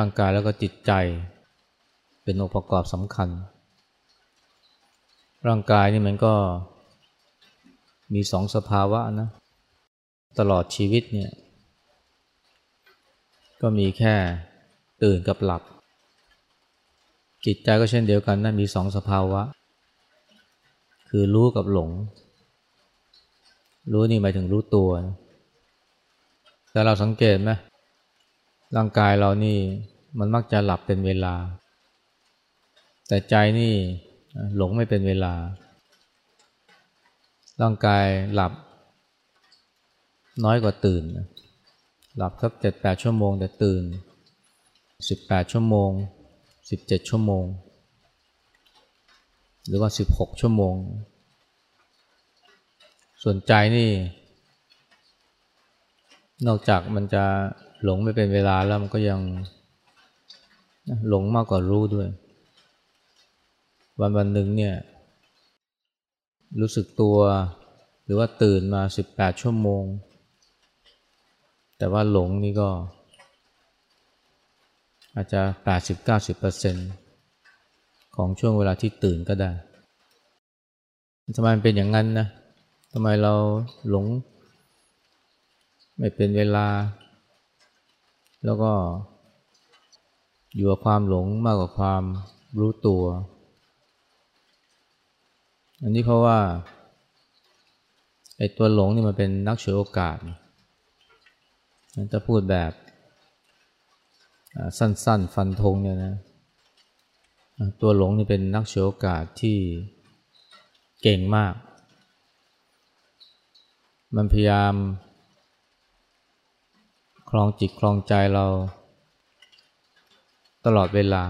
ร่างกายแล้วก็จิตใจ เป็นองค์ประกอบสำคัญ ร่างกายนี่มันก็มีสองสภาวะนะ ตลอดชีวิตเนี่ย ก็มีแค่ตื่นกับหลับ จิตใจก็เช่นเดียวกันนะมีสองสภาวะ คือรู้กับหลง รู้นี่หมายถึงรู้ตัวนะแต่เราสังเกตไหมร่างกายเรานี่ มันมักจะหลับเป็นเวลา แต่ใจนี่หลงไม่เป็นเวลา ร่างกายหลับ น้อยกว่าตื่น หลับสักเจ็ดแปดชั่วโมงแต่ตื่นสิบแปดชั่วโมงสิบเจ็ดชั่วโมง หรือว่าสิบหกชั่วโมง ส่วนใจนี่ นอกจากมันจะหลงไม่เป็นเวลาแล้วมันก็ยัง หลงมากกว่ารู้ด้วย วันวันหนึ่งเนี่ย รู้สึกตัว หรือว่าตื่นมาสิบแปดชั่วโมง แต่ว่าหลงนี่ก็ อาจจะแปดสิบเก้าสิบเปอร์เซ็นของช่วงเวลาที่ตื่นก็ได้ทำไมมันเป็นอย่างนั้นนะทำไมเราหลง ไม่เป็นเวลา แล้วก็ อยู่กับความหลงมากกว่าความรู้ตัว อันนี้เพราะว่าไอ้ตัวหลงนี่มันเป็นนักเฉวยโอกาสจะพูดแบบสั้นๆ ฟันธงเนี่ยนะ ตัวหลงนี่เป็นนักเฉวยโอกาสที่เก่งมาก มันพยายามคลองจิตคลองใจเรา ตลอดเวลา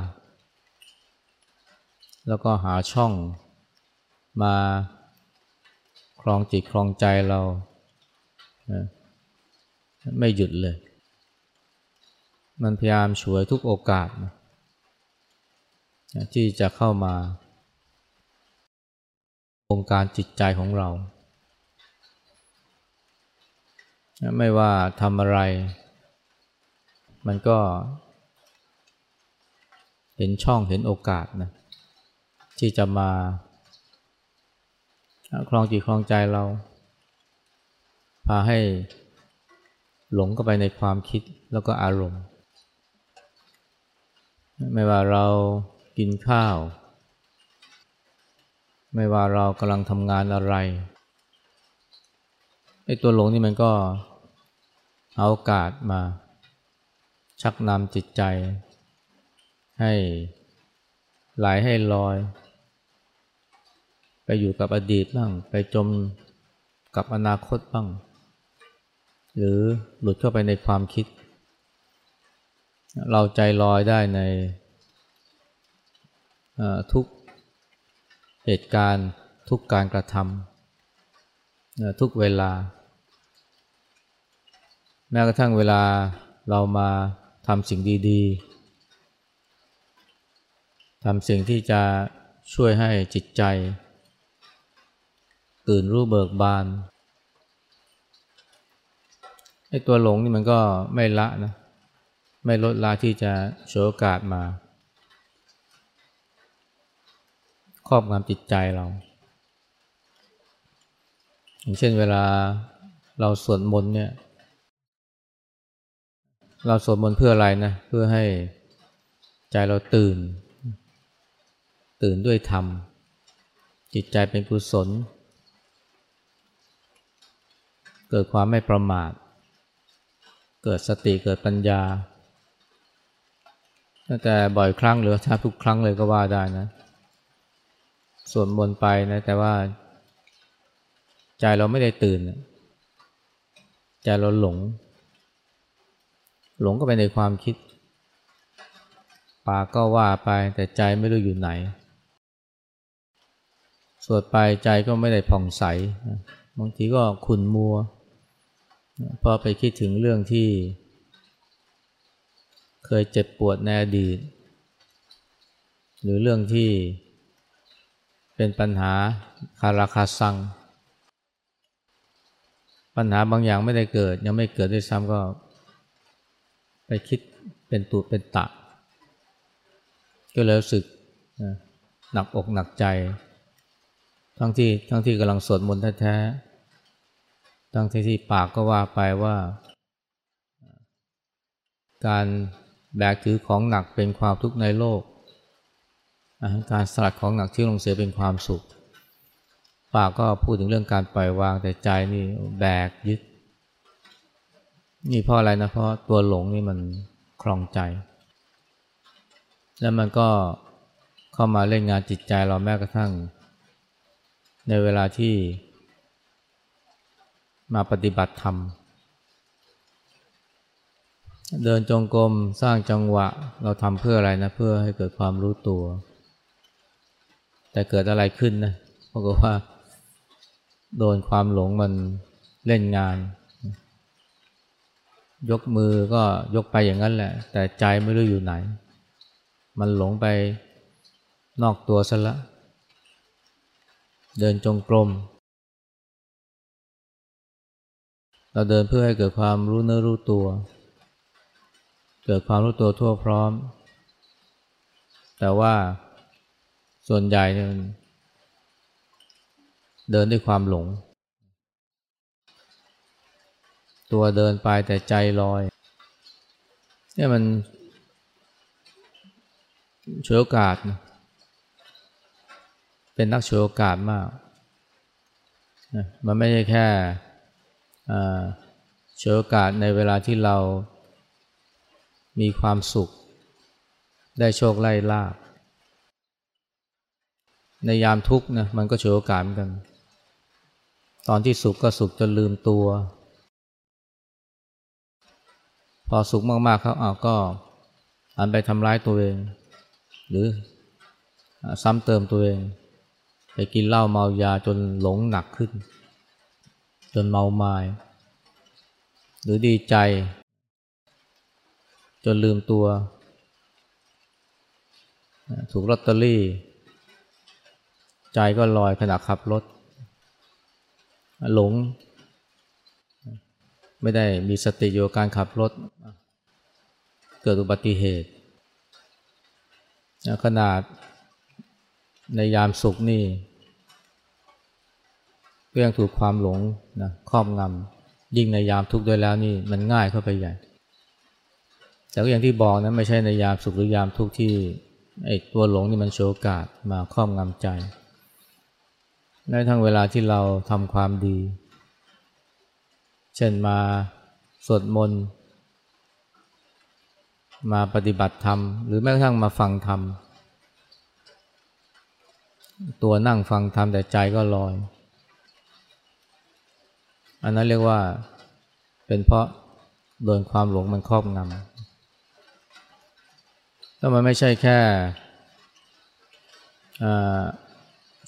แล้วก็หาช่องมาคลองจิตคลองใจเราไม่หยุดเลย มันพยายามช่วยทุกโอกาสนะที่จะเข้ามาองการจิตใจของเรา ไม่ว่าทำอะไร มันก็ เห็นช่องเห็นโอกาสนะที่จะมาคลองจิตคลองใจเรา พาให้หลงเข้าไปในความคิดแล้วก็อารมณ์ ไม่ว่าเรากินข้าว ไม่ว่าเรากำลังทำงานอะไรไอ้ตัวหลงนี่มันก็เอาโอกาสมา ชักนำจิตใจ ให้ไหลให้ลอย ไปอยู่กับอดีตบ้าง ไปจมกับอนาคตบ้าง หรือหลุดเข้าไปในความคิด เราใจลอยได้ในทุกเหตุการณ์ทุกการกระทำทุกเวลา แม้กระทั่งเวลาเรามาทำสิ่งดี ๆ ทำสิ่งที่จะช่วยให้จิตใจ ตื่นรู้เบิกบานไอ้ตัวหลงนี่มันก็ไม่ละนะไม่ลดละที่จะโชว์โอกาสมา ครอบงำจิตใจเรา อย่างเช่นเวลาเราสวดมนต์เนี่ย เราสวดมนต์เพื่ออะไรนะ เพื่อให้ใจเราตื่น ตื่นด้วยธรรม จิตใจเป็นกุศล เกิดความไม่ประมาท เกิดสติเกิดปัญญาแต่บ่อยครั้งหรือถ้าทุกครั้งเลยก็ว่าได้นะสวดมนต์ไปนะแต่ว่า ใจเราไม่ได้ตื่น ใจเราหลง หลงก็ไปในความคิดปากก็ว่าไปแต่ใจไม่รู้อยู่ไหน วดไปใจก็ไม่ได้ผ่องใส บางทีก็ขุ่นมัว พอไปคิดถึงเรื่องที่ เคยเจ็บปวดในอดีต หรือเรื่องที่เป็นปัญหาคาราคาซัง ปัญหาบางอย่างไม่ได้เกิด ยังไม่เกิดด้วยซ้ำก็ ไปคิดเป็นตุเป็นตะ ก็เลยรู้สึกหนักอกหนักใจ ทั้งที่ทั้งที่กำลังสวดมนต์แท้ๆทั้งที่ที่ปากก็ว่าไปว่า การแบกถือของหนักเป็นความทุกข์ในโลก การสลัดของหนักที่ลงเสียเป็นความสุข ปากก็พูดถึงเรื่องการปล่อยวางแต่ใจนี่แบกยึด นี่เพราะอะไรนะ เพราะตัวหลงนี่มันคลองใจ แล้วมันก็เข้ามาเล่นงานจิตใจเราแม้กระทั่ง ในเวลาที่มาปฏิบัติธรรม เดินจงกรมสร้างจังหวะเราทำเพื่ออะไรนะ เพื่อให้เกิดความรู้ตัว แต่เกิดอะไรขึ้นนะเพราะว่า โดนความหลงมันเล่นงาน ยกมือก็ยกไปอย่างนั้นแหละ แต่ใจไม่รู้อยู่ไหน มันหลงไปนอกตัวซะละ เดินจงกรม เราเดินเพื่อให้เกิดความรู้เนื้อรู้ตัว เกิดความรู้ตัวทั่วพร้อม แต่ว่าส่วนใหญ่เนี่ยเดินด้วยความหลง ตัวเดินไปแต่ใจลอยเนี่ยมันฉวยโอกาสนะ เป็นนักฉวยโอกาสมากนะมันไม่ใช่แค่ฉวยโอกาสในเวลาที่เรามีความสุข ได้โชคไล่ลาบในยามทุกข์นะมันก็ฉวยโอกาสเหมือนกัน ตอนที่สุขก็สุขจนลืมตัว พอสุขมากๆเขาเอาก็อันไปทำร้ายตัวเอง หรือซ้ำเติมตัวเอง กินเหล้าเมายาจนหลงหนักขึ้น จนเมาไมา้หรือดีใจ จนลืมตัว ถูกลอตเตอรี่ ใจก็ลอยขณะขับรถ หลง ไม่ได้มีสติอยู่การขับรถ เกิดอุบัติเหตุขนาดในยามสุขนี่ ก็ยังถูกความหลงนะครอบงำยิ่งในยามทุกข์ด้วยแล้วนี่มันง่ายเข้าไปใหญ่แต่ก็อย่างที่บอกนะไม่ใช่ในยามสุขหรือยามทุกข์ที่ไอ้ตัวหลงนี่มันโชกาสมาครอบงำใจในทั้งเวลาที่เราทำความดี เช่นมาสวดมนต์มาปฏิบัติธรรม หรือแม้กระทั่งมาฟังธรรม ตัวนั่งฟังทำแต่ใจก็ลอย อันนั้นเรียกว่าเป็นเพราะโดนความหลงมันครอบงำแล้วมันไม่ใช่แค่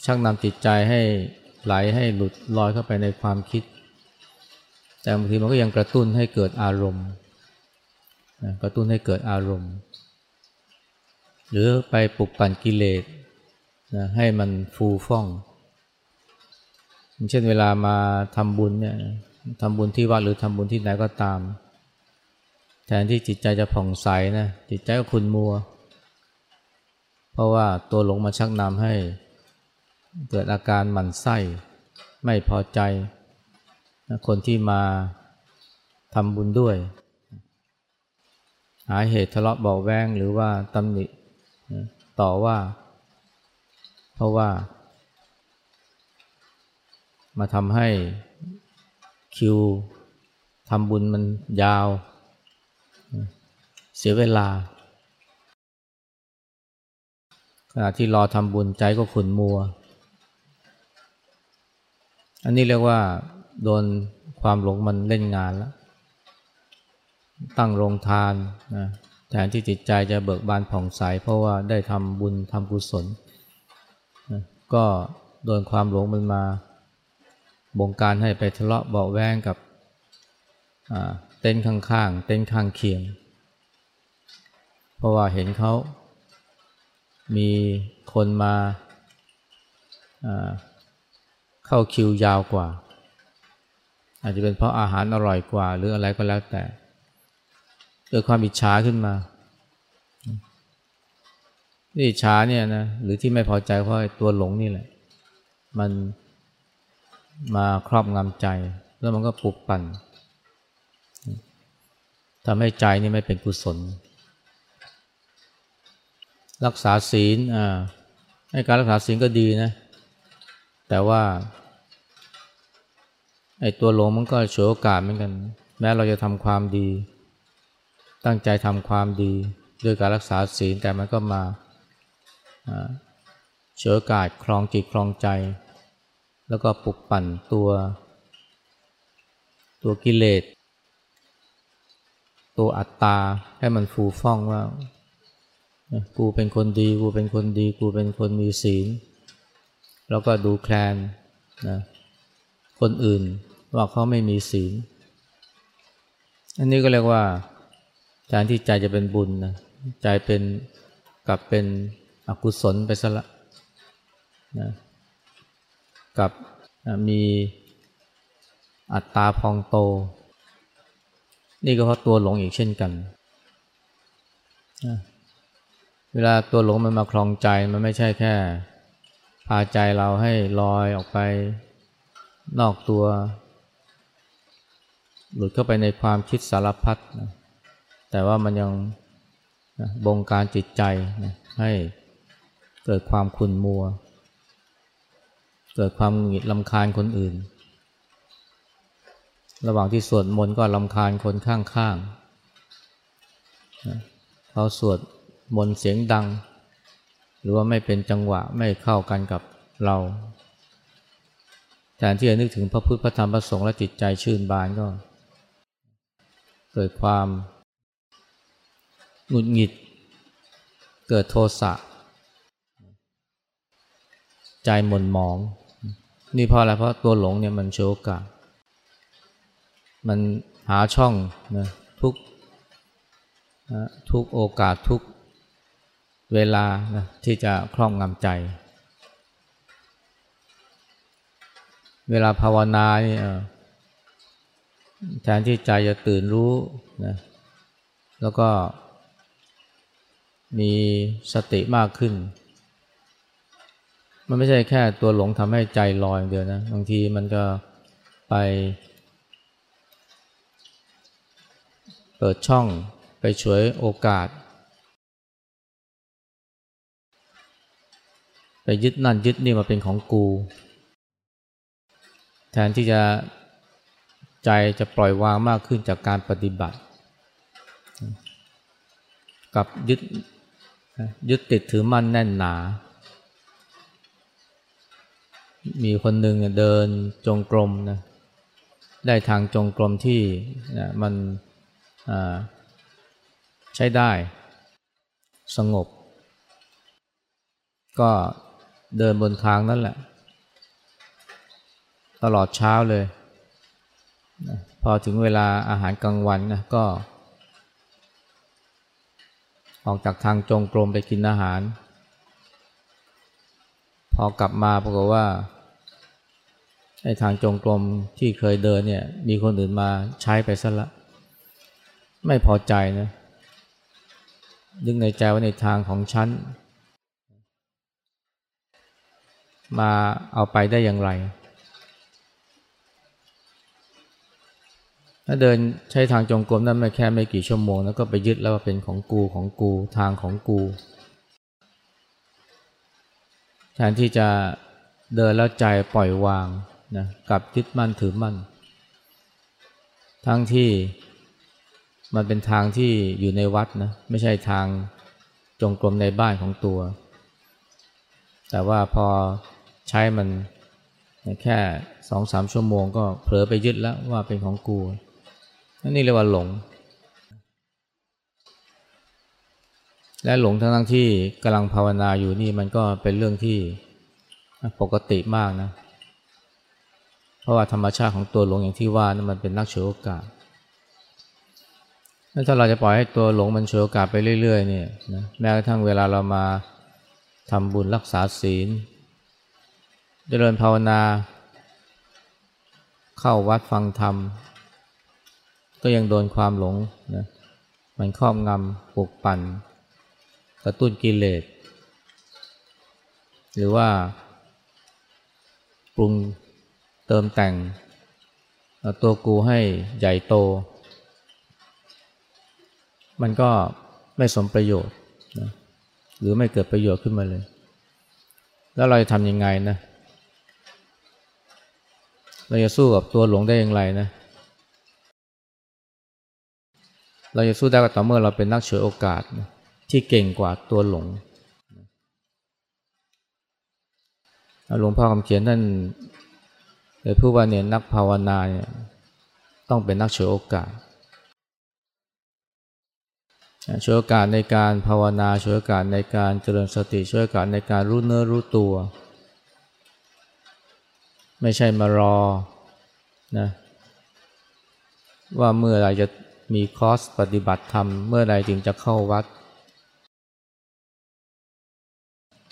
ชักนำจิตใจให้ไหลให้หลุดลอยเข้าไปในความคิด แต่บางทีมันก็ยังกระตุ้นให้เกิดอารมณ์กระตุ้นให้เกิดอารมณ์ หรือไปปลุกปั่นกิเลสนะให้มันฟูฟ่อง เช่นเวลามาทำบุญเนี่ยทำบุญที่วัดหรือทำบุญที่ไหนก็ตาม แทนที่จิตใจจะผ่องใสนะจิตใจก็คุณมัว เพราะว่าตัวหลงมาชักนำให้ เกิดอาการหมั่นไส้ไม่พอใจ คนที่มาทำบุญด้วย หาเหตุทะเลาะเบาแวงหรือว่าตำหนิต่อว่า เพราะว่า มาทำให้คิวทำบุญมันยาว เสียเวลา ขณะที่รอทำบุญใจก็ขุนมัว อันนี้เรียกว่า โดนความหลงมันเล่นงานแล้ว ตั้งโรงทานนะแทนที่จิตใจจะเบิกบานผ่องใส เพราะว่าได้ทำบุญทำกุศลก็โดนความหลงมันมา บงการให้ไปทะเลาะเบาแวงกับเต้นข้างๆ เต้นข้างเคียง เพราะว่าเห็นเขา มีคนมาเข้าคิวยาวกว่า อาจจะเป็นเพราะอาหารอร่อยกว่า หรืออะไรก็แล้วแต่เกิดความอิจฉาขึ้นมานี่อิจฉาเนี่ยนะหรือที่ไม่พอใจเพราะตัวหลงนี่แหละ มัน มาครอบงำใจ แล้วมันก็ปลุกปั่นทำให้ใจนี่ไม่เป็นกุศล รักษาศีลอ่าให้การรักษาศีลก็ดีนะ แต่ว่าไอ้ตัวหลงมันก็ฉวยโอกาสเหมือนกัน แม้เราจะทำความดี ตั้งใจทำความดีด้วยการรักษาศีลแต่มันก็มาเฉวยโอกาสคลองจิตคลองใจ แล้วก็ปลุกปั่นตัว ตัวกิเลส ตัวอัตตาให้มันฟูฟ่องว่า กูเป็นคนดี กูเป็นคนดี กูเป็นคนมีศีล แล้วก็ดูแคลนนะคนอื่นว่าเขาไม่มีศีล อันนี้ก็เรียกว่าแทนที่ใจจะเป็นบุญนะใจเป็นกลับเป็นอกุศลไปซะละนะ กับมีอัตตาพองโต นี่ก็เพราะตัวหลงอีกเช่นกัน เวลาตัวหลงมันมาคลองใจมันไม่ใช่แค่ พาใจเราให้ลอยออกไปนอกตัว หลุดเข้าไปในความคิดสารพัดนะแต่ว่ามันยังบงการจิตใจนะให้เกิดความขุ่นมัวเเกิดความหงุดหงิดลำคาญคนอื่น ระหว่างที่สวดมนต์ก็ลำคาญคนข้างๆเขาสวดมนต์เสียงดัง หรือว่าไม่เป็นจังหวะไม่เข้ากันกับเราแทนที่จะนึกถึงพระพุทธพระธรรมพระสงฆ์และจิตใจชื่นบานก็ เกิดความหงุดหงิด เกิดโทสะ ใจหม่นหมอง นี่เพราะอะไรเพราะตัวหลงเนี่ยมันโชกะมันหาช่องนะทุกทุกโอกาสทุกเวลานะที่จะครอบงำใจ เวลาภาวนานี่แทนที่ใจจะตื่นรู้นะแล้วก็มีสติมากขึ้น มันไม่ใช่แค่ตัวหลงทำให้ใจลอยอย่างเดียวนะบางทีมันก็ไป เปิดช่องไปช่วยโอกาส ไปยึดนั่นยึดนี่มาเป็นของกู แทนที่จะใจจะปล่อยวางมากขึ้นจากการปฏิบัติ กับยึดยึดติดถือมั่นแน่นหนา มีคนหนึ่งเดินจงกรมนะได้ทางจงกรมที่นะมันใช้ได้สงบ ก็เดินบนทางนั่นแหละ ตลอดเช้าเลยพอถึงเวลาอาหารกลางวันนะก็ ออกจากทางจงกรมไปกินอาหาร พอกลับมาปรากฏว่าไอ้ทางจงกรมที่เคยเดินเนี่ย มีคนอื่นมาใช้ไปซะละ ไม่พอใจนะดึงในใจว่าในทางของฉัน มาเอาไปได้อย่างไร ถ้าเดินใช้ทางจงกรมนั้นไม่แค่ไม่กี่ชั่วโมง แล้วก็ไปยึดแล้วว่าเป็นของกูของกูทางของกู แทนที่จะเดินแล้วใจปล่อยวางนะกับยึดมั่นถือมั่น ทั้งที่มันเป็นทางที่อยู่ในวัดนะไม่ใช่ทางจงกรมในบ้านของตัว แต่ว่าพอใช้มันแค่สองสามชั่วโมงก็เผลอไปยึดแล้วว่าเป็นของกูนี่เรียกว่าหลง และหลงทั้งทั้งที่กำลังภาวนาอยู่นี่มันก็เป็นเรื่องที่ปกติมากนะ เพราะว่าธรรมชาติของตัวหลงอย่างที่ว่านะมันเป็นนักเฉวยโอกาสถ้าเราจะปล่อยให้ตัวหลงมันเฉวยโอกาสไปเรื่อย ๆ เนี่ยนะแม้กระทั่งเวลาเรามาทำบุญรักษาศีลเจริญภาวนา เข้าวัดฟังธรรม ก็ยังโดนความหลงนะมันครอบงำปลุกปั่น กระตุ้นกิเลส หรือว่าปรุงเติมแต่ง ตัวกูให้ใหญ่โต มันก็ไม่สมประโยชน์นะหรือไม่เกิดประโยชน์ขึ้นมาเลย แล้วเราจะทำยังไงนะเราจะสู้กับตัวหลงได้อย่างไรนะ เราจะสู้ได้ก็ต่อเมื่อเราเป็นนักเฉวยโอกาสนะ ที่เก่งกว่าตัวหลงหลวงพ่อคำเขียนท่านเลยพูดว่าเนี่ยนักภาวนาเนี่ยต้องเป็นนักเฉวยโอกาสช่วยโอกาสในการภาวนาช่วยโอกาสในการเจริญสติช่วยโอกาสในการรู้เนื้อรู้ตัว ไม่ใช่มารอนะว่าเมื่อไรจะมีคอร์สปฏิบัติธรรม เมื่อไรจึงจะเข้าวัด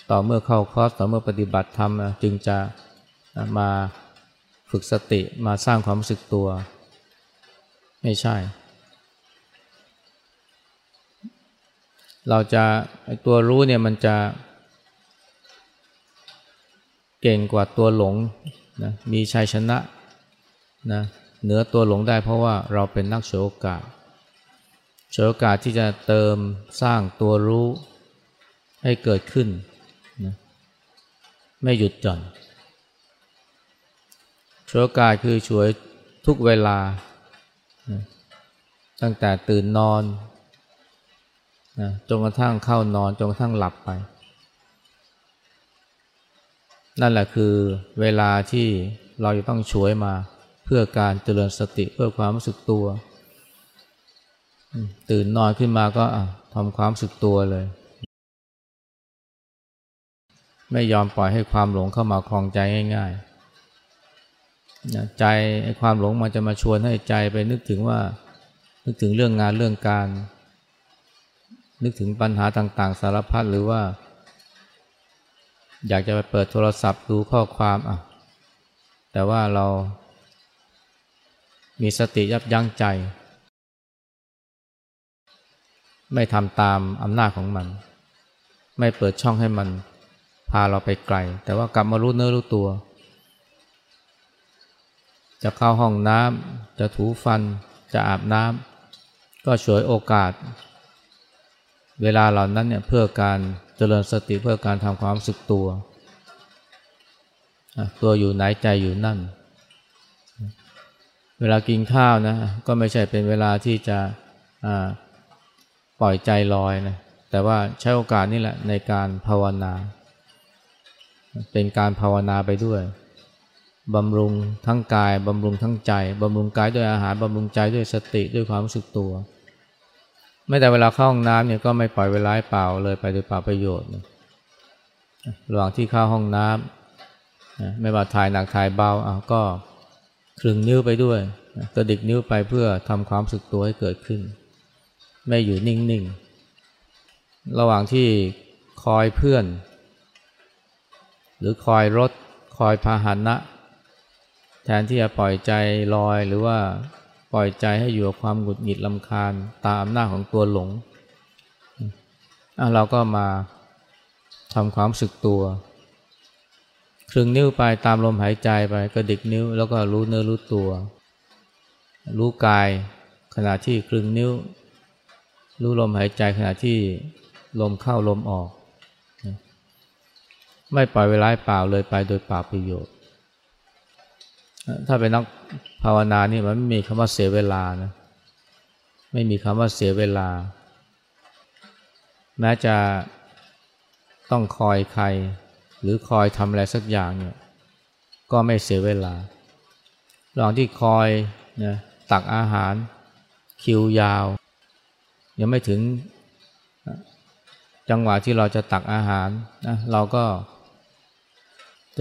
ต่อเมื่อเข้าคอร์สต่อเมื่อปฏิบัติธรรมจึงจะมาฝึกสติมาสร้างความรู้สึกตัว ไม่ใช่ เราจะตัวรู้เนี่ยมันจะเก่งกว่าตัวหลงนะมีชัยชนะนะเหนือตัวหลงได้เพราะว่าเราเป็นนักโชโอกาสโชโอกาสที่จะเติมสร้างตัวรู้ให้เกิดขึ้น ไม่หยุดหย่อนโชโอกาสคือช่วยทุกเวลา ตั้งแต่ตื่นนอนนะจนกระทั่งเข้านอนจนกระทั่งหลับไป นั่นแหละคือเวลาที่เราจะต้องช่วยมาเพื่อการเจริญสติเพื่อความรู้สึกตัว ตื่นนอนขึ้นมาก็ทำความรู้สึกตัวเลย ไม่ยอมปล่อยให้ความหลงเข้ามาคลองใจง่ายๆใจความหลงมันจะมาชวนให้ใจไปนึกถึงว่า นึกถึงเรื่องงานเรื่องการ นึกถึงปัญหาต่างๆ สารพัดหรือว่า อยากจะไปเปิดโทรศัพท์ดูข้อความอะแต่ว่าเรา มีสติยับยั้งใจ ไม่ทำตามอำนาจของมัน ไม่เปิดช่องให้มัน พาเราไปไกล แต่ว่ากลับมารู้เนื้อรู้ตัว จะเข้าห้องน้ำจะถูฟัน จะอาบน้ำก็ฉวยโอกาส เวลาเหล่านั้นเนี่ยเพื่อการเจริญสติเพื่อการทำความสึกตัว ตัวอยู่ไหนใจอยู่นั่น เวลากินข้าวนะก็ไม่ใช่เป็นเวลาที่จะปล่อยใจลอยนะแต่ว่าใช้โอกาสนี่แหละในการภาวนา เป็นการภาวนาไปด้วยบำรุงทั้งกายบำรุงทั้งใจบำรุงกายด้วยอาหารบำรุงใจด้วยสติด้วยความรู้สึกตัว ไม่แต่เวลาเข้าห้องน้ำเนี่ยก็ไม่ปล่อยเวลาเปล่าเลยไปโดยเปล่าประโยชน์ระหว่างที่เข้าห้องน้ำไม่ว่าถ่ายหนักถ่ายเบาเอะก็คลึงนิ้วไปด้วยกระดิกนิ้วไปเพื่อทำความสึกตัวให้เกิดขึ้น ไม่อยู่นิ่งๆ ระหว่างที่คอยเพื่อน หรือคอยรถคอยพาหนะ แทนที่จะปล่อยใจลอยหรือว่าปล่อยใจให้อยู่กับความหงุดหงิดลำคาญตามอำนาจของตัวหลงเราก็มาทำความสึกตัวคลึงนิ้วไปตามลมหายใจไปกระดิกนิ้ว แล้วก็รู้เนื้อรู้ตัว รู้กายขณะที่คลึงนิ้ว รู้ลมหายใจขณะที่ลมเข้าลมออก ไม่ปล่อยเวลาเปล่าเลยไปโดยเปล่าประโยชน์ ถ้าเป็นนักภาวนานี่มันไม่มีคำว่าเสียเวลานะไม่มีคำว่าเสียเวลา แม้จะต้องคอยใคร หรือคอยทำอะไรสักอย่างเนี่ยก็ไม่เสียเวลาลองที่คอยนะตักอาหารคิวยาว ยังไม่ถึงจังหวะที่เราจะตักอาหารนะเราก็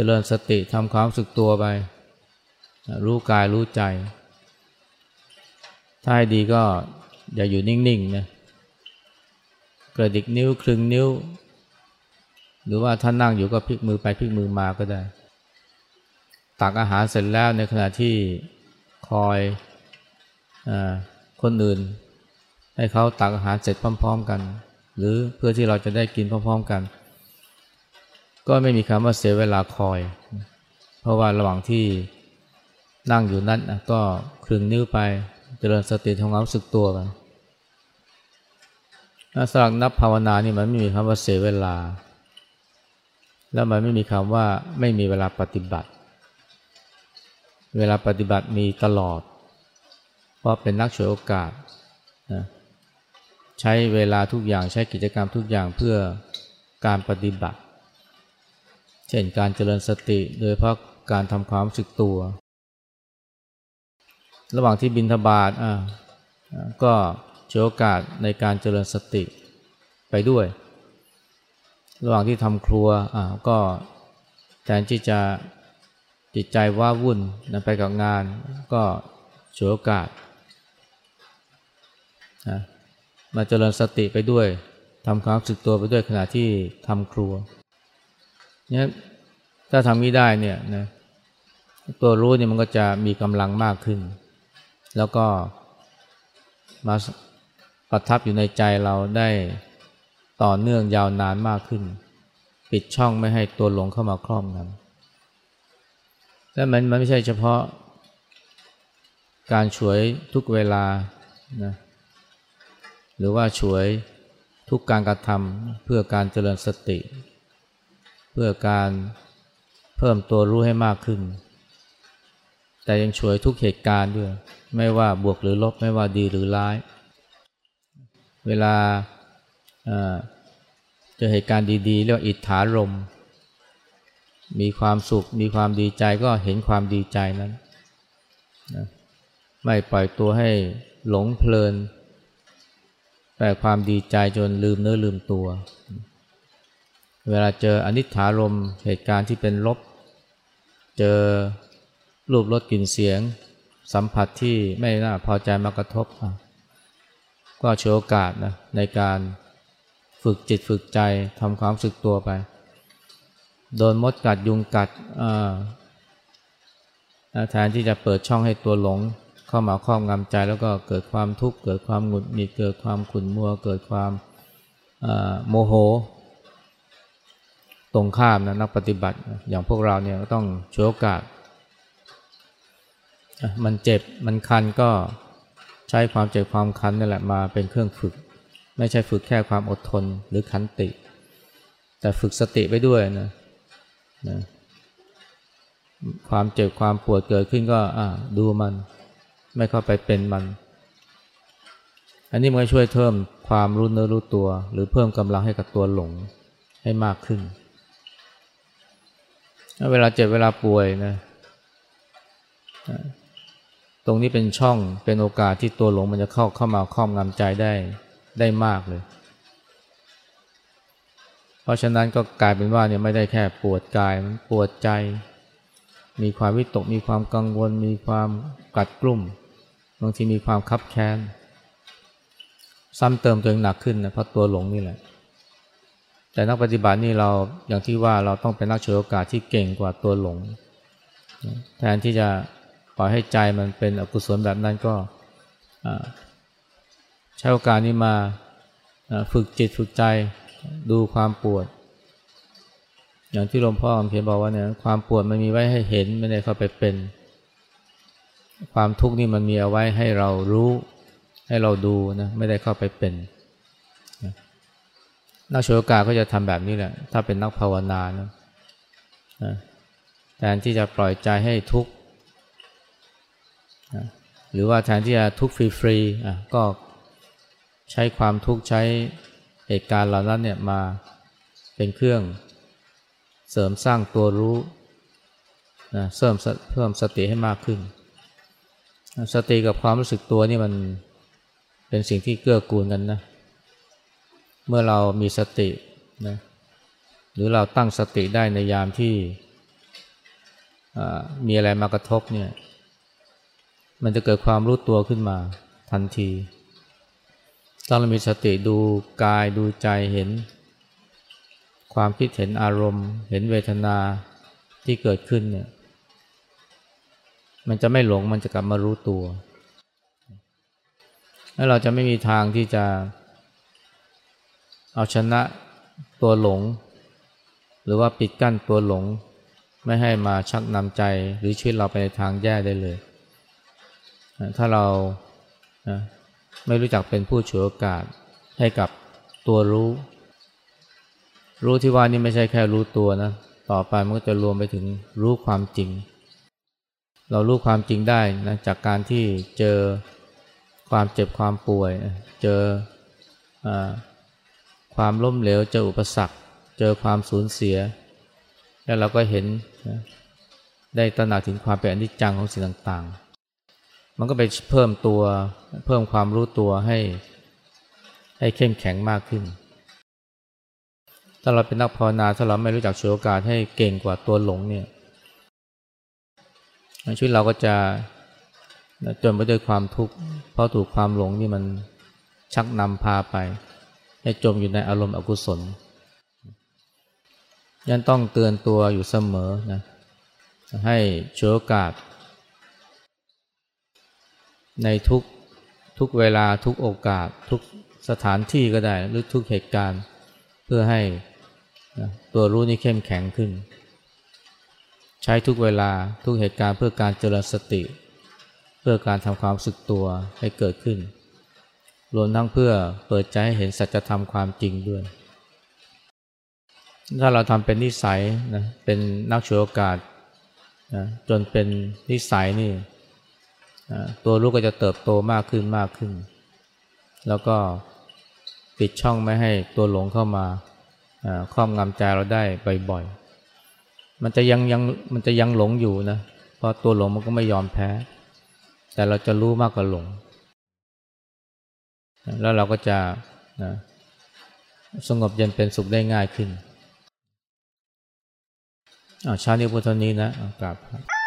ริญสติทำความสึกตัวไป รู้กายรู้ใจ ถ้าให้ดีก็อย่าอยู่นิ่งๆนะกระดิกนิ้วคลึงนิ้ว หรือว่าท่านนั่งอยู่ก็พลิกมือไปพลิกมือมาก็ได้ ตักอาหารเสร็จแล้วในขณะที่คอยอคนอื่น ให้เขาตักอาหารเสร็จพร้อม ๆ กัน หรือเพื่อที่เราจะได้กินพร้อม ๆ กัน ก็ไม่มีคำว่าเสียเวลาคอย เพราะว่าระหว่างที่นั่งอยู่นั้นก็คลึงนิ้วไปเจริญสติทำความรู้สึกตัวไปสลักนับภาวนานี่มันไม่มีคำว่าเสียเวลา แล้วมันไม่มีคำว่าไม่มีเวลาปฏิบัติ เวลาปฏิบัติมีตลอด เพราะเป็นนักฉวยโอกาสนะใช้เวลาทุกอย่างใช้กิจกรรมทุกอย่างเพื่อการปฏิบัติ เช่นการเจริญสติโดยเพราะการทำความรู้สึกตัว ระหว่างที่บินทบาทอ่าก็ฉวยโอกาสในการเจริญสติไปด้วย ระหว่างที่ทำครัวอ่าก็แทนที่จะจิตใจว่าวุ่นนะไปกับงาน ก็ฉวยโอกาสนะมาเจริญสติไปด้วยทำความรู้สึกตัวไปด้วยขณะที่ทำครัว นี่ถ้าทำนี้ได้เนี่ยนะตัวรู้เนี่ยมันก็จะมีกำลังมากขึ้น แล้วก็มาประทับอยู่ในใจเราได้ต่อเนื่องยาวนานมากขึ้น ปิดช่องไม่ให้ตัวหลงเข้ามาครอบงำแต่มันมันไม่ใช่เฉพาะการช่วยทุกเวลานะหรือว่าช่วยทุกการกระทำเพื่อการเจริญสติ พื่อการเพิ่มตัวรู้ให้มากขึ้น แต่ยังช่วยทุกเหตุการณ์ด้วย ไม่ว่าบวกหรือลบไม่ว่าดีหรือร้าย เวลาเจอเหตุการณ์ดีๆ เรียกว่าอิทธารม มีความสุขมีความดีใจก็เห็นความดีใจนั้นนะไม่ปล่อยตัวให้หลงเพลิน แต่ความดีใจจนลืมเนื้อลืมตัว เวลาเจออนิจฐารมเหตุการณ์ที่เป็นลบ เจอรูปรสกลิ่นเสียง สัมผัสที่ไม่น่าพอใจมากระทบ ก็โชว์โอกาสนะในการฝึกจิตฝึกใจทำความสึกตัวไป โดนมดกัดยุงกัดแทนที่จะเปิดช่องให้ตัวหลง เข้ามาครอบงำใจแล้วก็เกิดความทุกข์เกิดความหงุดหงิดเกิดความขุ่นมัวเกิดความโมโห ตรงข้ามนะนักปฏิบัติ อย่างพวกเราเนี่ยก็ต้องโชว์โอกาส มันเจ็บมันคันก็ใช้ความเจ็บความคันนี่แหละมาเป็นเครื่องฝึก ไม่ใช่ฝึกแค่ความอดทนหรือขันติ แต่ฝึกสติไปด้วยนะนะความเจ็บความปวดเกิดขึ้นก็ดูมัน ไม่เข้าไปเป็นมัน อันนี้มันช่วยเพิ่มความรู้เนื้อรู้ตัว หรือเพิ่มกำลังให้กับตัวหลงให้มากขึ้น เวลาเจ็บเวลาป่วยนะ ตรงนี้เป็นช่องเป็นโอกาสที่ตัวหลงมันจะเข้าเข้ามาครอบงำใจได้ได้มากเลย เพราะฉะนั้นก็กลายเป็นว่าเนี่ยไม่ได้แค่ปวดกายมันปวดใจ มีความวิตกมีความกังวล มีความกัดกลุ่มบางทีมีความคับแค้นซ้ำเติมตัวเองหนักขึ้นนะเพราะตัวหลงนี่แหละ แต่นักปฏิบัตินี่เราอย่างที่ว่าเราต้องเป็นนักเฉยโอกาสที่เก่งกว่าตัวหลง แทนที่จะปล่อยให้ใจมันเป็นอกุศลแบบนั้นก็ใช้โอกาสนี้มาฝึกจิตฝึกใจดูความปวด อย่างที่หลวงพ่อเพียนบอกว่าเนี่ยความปวดมันมีไว้ให้เห็นไม่ได้เข้าไปเป็น ความทุกข์นี่มันมีเอาไว้ให้เรารู้ ให้เราดูนะไม่ได้เข้าไปเป็น นักโชกาก็จะทำแบบนี้แหละ ถ้าเป็นนักภาวนานะแทนที่จะปล่อยใจให้ทุกข์หรือว่าแทนที่จะทุกข์ฟรีๆก็ใช้ความทุกข์ใช้เหตุการณ์เหล่านั้นเนี่ยมาเป็นเครื่องเสริมสร้างตัวรู้นะเสริมเพิ่มสติให้มากขึ้น สติกับความรู้สึกตัวนี่มันเป็นสิ่งที่เกื้อกูลกันนะ เมื่อเรามีสตินะหรือเราตั้งสติได้ในยามที่มีอะไรมากระทบเนี่ย มันจะเกิดความรู้ตัวขึ้นมาทันทีถ้าเรามีสติดูกายดูใจเห็น ความคิดเห็นอารมณ์ เห็นเวทนาที่เกิดขึ้นเนี่ย มันจะไม่หลงมันจะกลับมารู้ตัว แล้วเราจะไม่มีทางที่จะ เอาชนะตัวหลง หรือว่าปิดกั้นตัวหลง ไม่ให้มาชักนำใจหรือชีวิตเราไปในทางแย่ได้เลย ถ้าเราไม่รู้จักเป็นผู้ฉวยโอกาสให้กับตัวรู้ รู้ที่ว่านี่ไม่ใช่แค่รู้ตัวนะ ต่อไปมันก็จะรวมไปถึงรู้ความจริง เรารู้ความจริงได้นะจากการที่เจอความเจ็บความป่วย เจออ ความล้มเหลว เจออุปสรรค เจอความสูญเสีย แล้วเราก็เห็นนะได้ตระหนักถึงความเป็นอนิจจังของสิ่งต่างๆ มันก็ไปเพิ่มตัวเพิ่มความรู้ตัวให้ ให้เข้มแข็งมากขึ้น ถ้าเราเป็นนักภาวนาถ้าเราไม่รู้จักฉวยโอกาสให้เก่งกว่าตัวหลงเนี่ยชีวิตเราก็จะจนไปด้วยความทุกข์เพราะถูกความหลงนี่มันชักนำพาไป ให้จมอยู่ในอารมณ์อกุศล ยันต้องเตือนตัวอยู่เสมอนะให้ฉวยโอกาสในทุกทุกเวลาทุกโอกาสทุกสถานที่ก็ได้ หรือทุกเหตุการณ์เพื่อให้ตัวรู้นี่เข้มแข็งขึ้น ใช้ทุกเวลาทุกเหตุการณ์เพื่อการเจริญสติ เพื่อการทำความสึกตัวให้เกิดขึ้น รวมทั้งเพื่อเปิดใจให้เห็นสัจธรรมความจริงด้วย ถ้าเราทำเป็นนิสัยนะเป็นนักฉวยโอกาสนะจนเป็นนิสัยนี่ตัวรู้ก็จะเติบโตมากขึ้นมากขึ้น แล้วก็ปิดช่องไม่ให้ตัวหลงเข้ามาครอบงำใจเราได้บ่อยๆ มันจะยังยังมันจะยังหลงอยู่นะ เพราะตัวหลงมันก็ไม่ยอมแพ้ แต่เราจะรู้มากกว่าหลง แล้วเราก็จะนะสงบเย็นเป็นสุขได้ง่ายขึ้นอาชานี้พุทธนี้นะกราบครับ